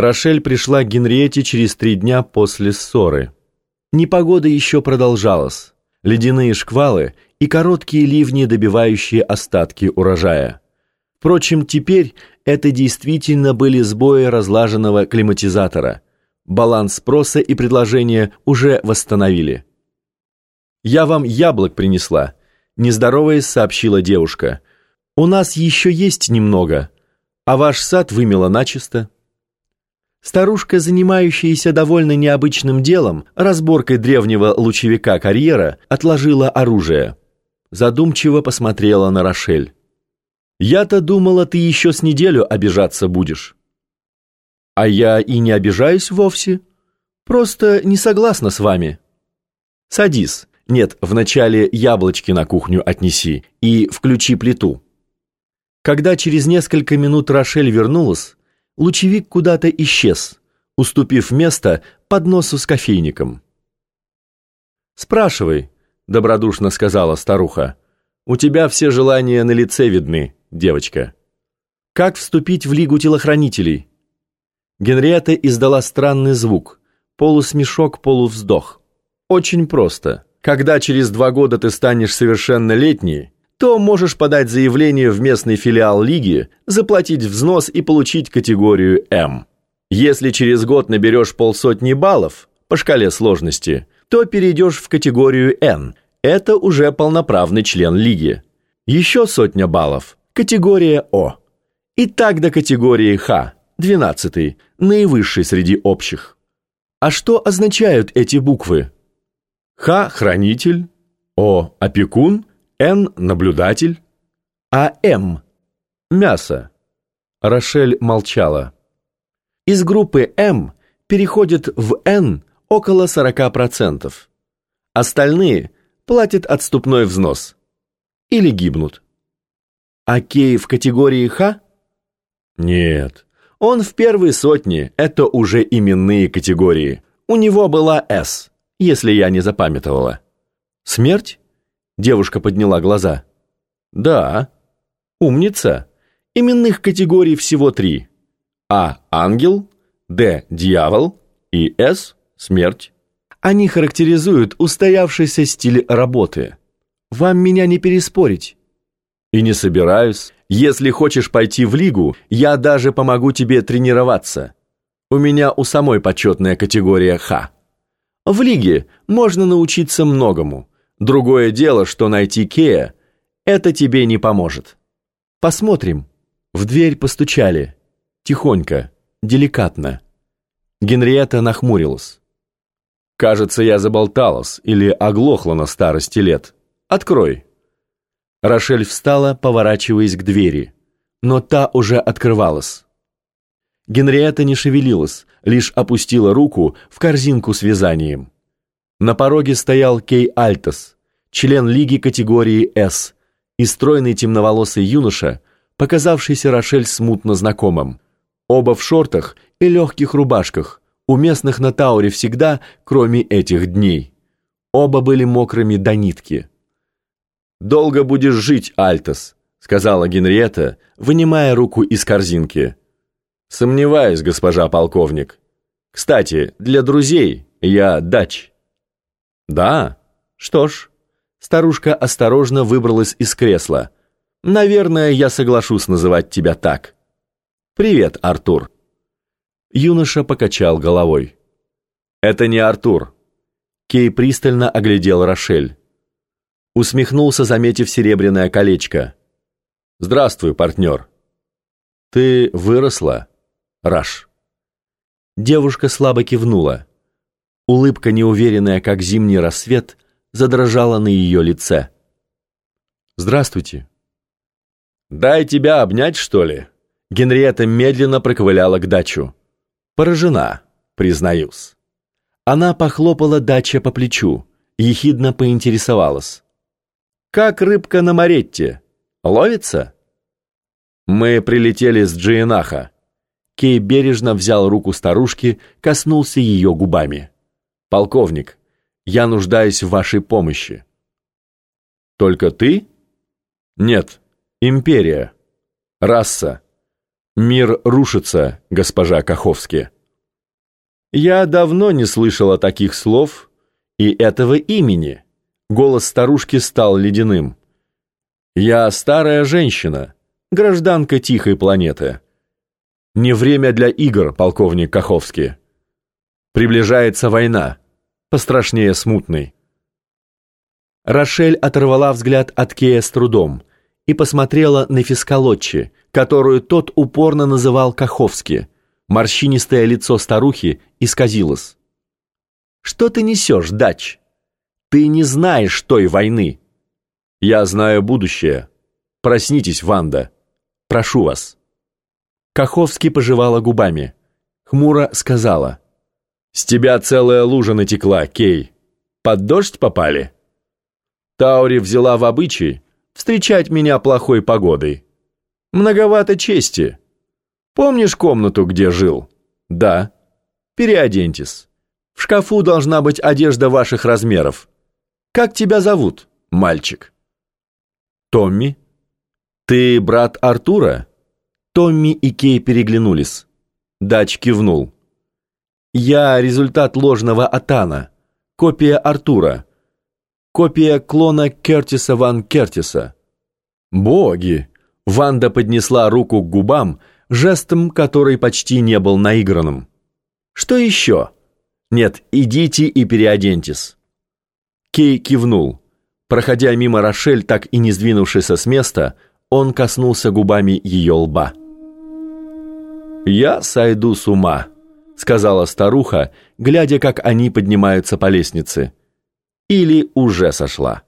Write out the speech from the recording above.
Рошель пришла к Генриете через три дня после ссоры. Непогода еще продолжалась. Ледяные шквалы и короткие ливни, добивающие остатки урожая. Впрочем, теперь это действительно были сбои разлаженного климатизатора. Баланс спроса и предложения уже восстановили. «Я вам яблок принесла», – нездороваясь сообщила девушка. «У нас еще есть немного, а ваш сад вымела начисто». Старушка, занимающаяся довольно необычным делом, разборкой древнего лучевика карьера, отложила оружие. Задумчиво посмотрела на Рошель. «Я-то думала, ты еще с неделю обижаться будешь». «А я и не обижаюсь вовсе. Просто не согласна с вами». «Садись. Нет, вначале яблочки на кухню отнеси и включи плиту». Когда через несколько минут Рошель вернулась, лучевик куда-то исчез, уступив место подносу с кофейником. «Спрашивай», — добродушно сказала старуха. «У тебя все желания на лице видны, девочка. Как вступить в Лигу телохранителей?» Генриетта издала странный звук, полусмешок, полувздох. «Очень просто. Когда через два года ты станешь совершеннолетней, то можешь подать заявление в местный филиал лиги, заплатить взнос и получить категорию М. Если через год наберешь полсотни баллов по шкале сложности, то перейдешь в категорию Н. Это уже полноправный член лиги. Еще сотня баллов – категория О. И так до категории Х, 12 наивысшей среди общих. А что означают эти буквы? Х – хранитель, О – опекун – Н – наблюдатель, а М – мясо. Рошель молчала. Из группы М переходит в Н около 40%. Остальные платят отступной взнос. Или гибнут. А Кей в категории Х? Нет. Он в первой сотне, это уже именные категории. У него была С, если я не запамятовала. Смерть? Девушка подняла глаза. «Да. Умница. Именных категорий всего три. А – ангел, Д – дьявол и С – смерть. Они характеризуют устоявшийся стиль работы. Вам меня не переспорить». «И не собираюсь. Если хочешь пойти в лигу, я даже помогу тебе тренироваться. У меня у самой почетная категория Х. В лиге можно научиться многому. Другое дело, что найти Кея – это тебе не поможет. Посмотрим. В дверь постучали. Тихонько, деликатно. Генриетта нахмурилась. «Кажется, я заболталась или оглохла на старости лет. Открой». Рошель встала, поворачиваясь к двери, но та уже открывалась. Генриетта не шевелилась, лишь опустила руку в корзинку с вязанием. На пороге стоял Кей Альтос, член лиги категории «С», и стройный темноволосый юноша, показавшийся Рошель смутно знакомым. Оба в шортах и легких рубашках, уместных на Тауре всегда, кроме этих дней. Оба были мокрыми до нитки. «Долго будешь жить, Альтос», — сказала Генриетта, вынимая руку из корзинки. «Сомневаюсь, госпожа полковник. Кстати, для друзей я дач». «Да? Что ж». Старушка осторожно выбралась из кресла. «Наверное, я соглашусь называть тебя так. Привет, Артур». Юноша покачал головой. «Это не Артур». Кей пристально оглядел Рошель. Усмехнулся, заметив серебряное колечко. «Здравствуй, партнер». «Ты выросла, Раш». Девушка слабо кивнула. Улыбка, неуверенная, как зимний рассвет, задрожала на ее лице. «Здравствуйте». «Дай тебя обнять, что ли?» Генриетта медленно проковыляла к дачу. «Поражена, признаюсь». Она похлопала дача по плечу, ехидно поинтересовалась. «Как рыбка на Моретте? Ловится?» «Мы прилетели с Джиенаха». Кей бережно взял руку старушки, коснулся ее губами. «Полковник, я нуждаюсь в вашей помощи». «Только ты?» «Нет, империя, раса. Мир рушится, госпожа Каховски. Я давно не слышала таких слов и этого имени. Голос старушки стал ледяным. Я старая женщина, гражданка тихой планеты. Не время для игр, полковник Каховский. Приближается война, пострашнее смутной. Рошель оторвала взгляд от Кея с трудом и посмотрела на Фискалотчи, которую тот упорно называл Каховски. Морщинистое лицо старухи исказилось. «Что ты несешь, Дач? Ты не знаешь той войны». «Я знаю будущее. Проснитесь, Ванда. Прошу вас». Каховский пожевала губами. Хмуро сказала. «С тебя целая лужа натекла, Кей. Под дождь попали?» Таури взяла в обычай встречать меня плохой погодой. Многовато чести. Помнишь комнату, где жил? Да. Переоденьтесь. В шкафу должна быть одежда ваших размеров. Как тебя зовут, мальчик? Томми. Ты брат Артура? Томми и Кей переглянулись. Дач кивнул. Я результат ложного Атана. Копия Артура. Копия клона Кертиса Ван Кертиса. Боги! Ванда поднесла руку к губам, жестом, который почти не был наигранным. «Что еще?» «Нет, идите и переоденьтесь». Кей кивнул. Проходя мимо Рошель, так и не сдвинувшись с места, он коснулся губами ее лба. «Я сойду с ума», — сказала старуха, глядя, как они поднимаются по лестнице. «Или уже сошла».